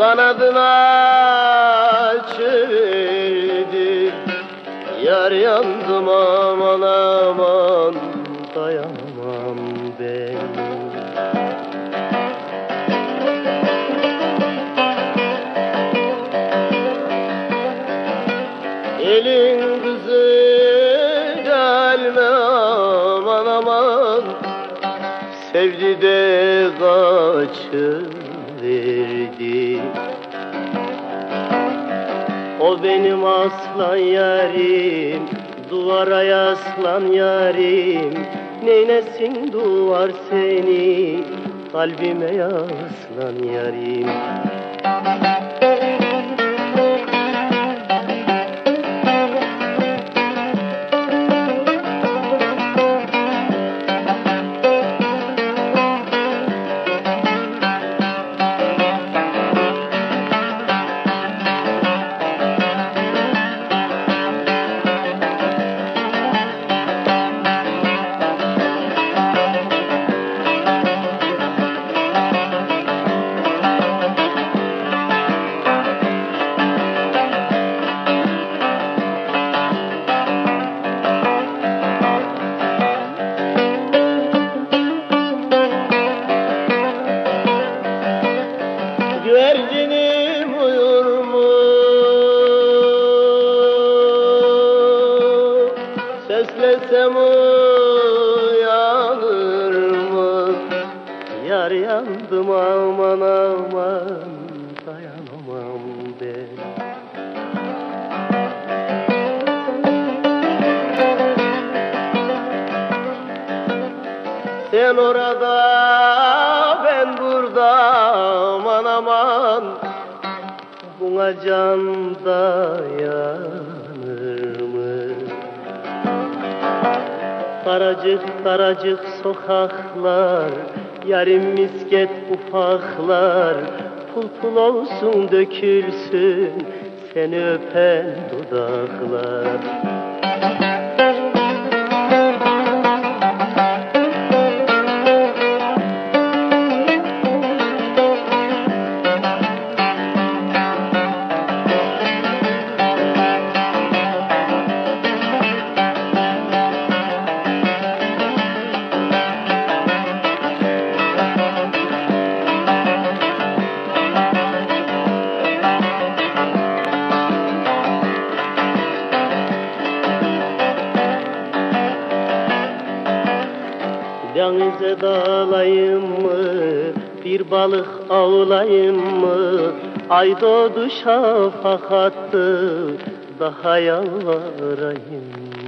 Kanadını açıverdi Yar yandım aman aman Dayanamam ben. Elin kızı gelme aman aman. Sevdi de kaçıverdi O benim aslan yarim Duvara yaslan yarim. Neylesin duvar seni Kalbime yaslan yarim Seslesem uyanır mı? Yar yandım aman aman dayanamam ben Sen orada ben burada aman aman Buna can dayanır mı? Daracık daracık sokaklar Yarim misket ufaklar. Pul pul olsun dökülsün Seni öpen dudaklar Denize dalayım mı? Bir balık avlayayım mı? Ay doğdu şafak attı Daha yalvarayım